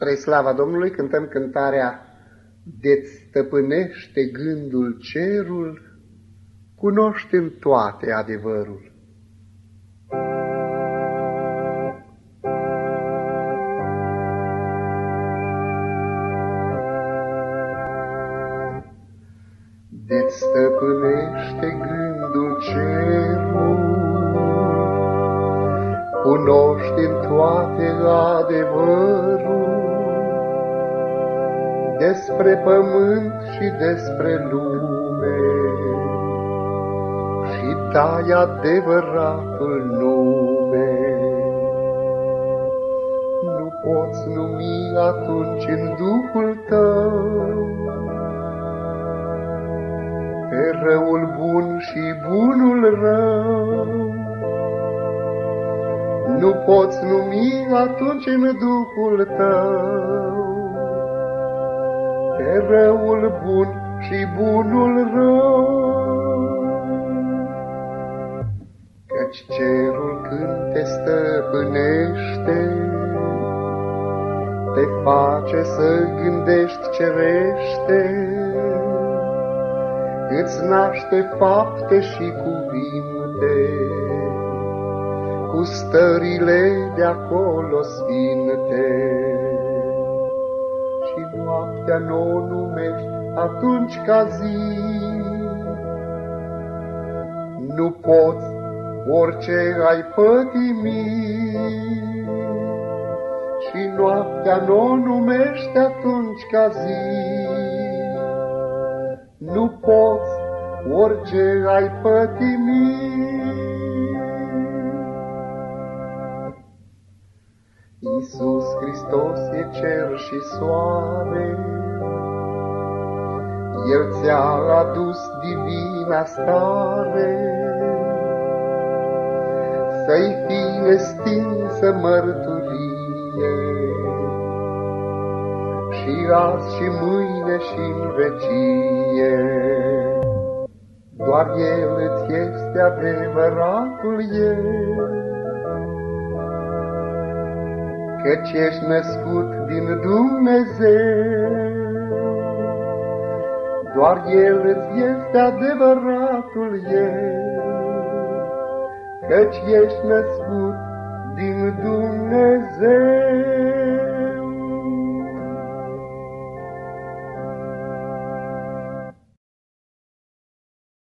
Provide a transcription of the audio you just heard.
Spre slava Domnului cântăm cântarea De-ți stăpânește gândul cerul, cunoște în toate adevărul. De-ți stăpânește gândul cerul, cunoște în toate adevărul, despre pământ și despre lume și dai adevăratul nume. Nu poți numi atunci în Duhul tău pe răul bun și bunul rău. Nu poți numi atunci în Duhul tău pe răul bun și bunul rău. Căci cerul când te stăpânește, te face să gândești cerește, îți naște fapte și cuvinte, cu stările de acolo sfinte și noaptea nu o numești atunci ca zi. Nu poți orice ai pătimi și noaptea nu o numești atunci ca zi. Nu poți orice ai pătimi Iisus Hristos e cer și soare, El ți-a adus divina stare, Să-i fie stinsă mărturie, Și azi și mâine și în vecie. Doar El îți este adevăratul El, căci ești născut din Dumnezeu. Doar El îți este adevăratul El, căci ești născut din Dumnezeu.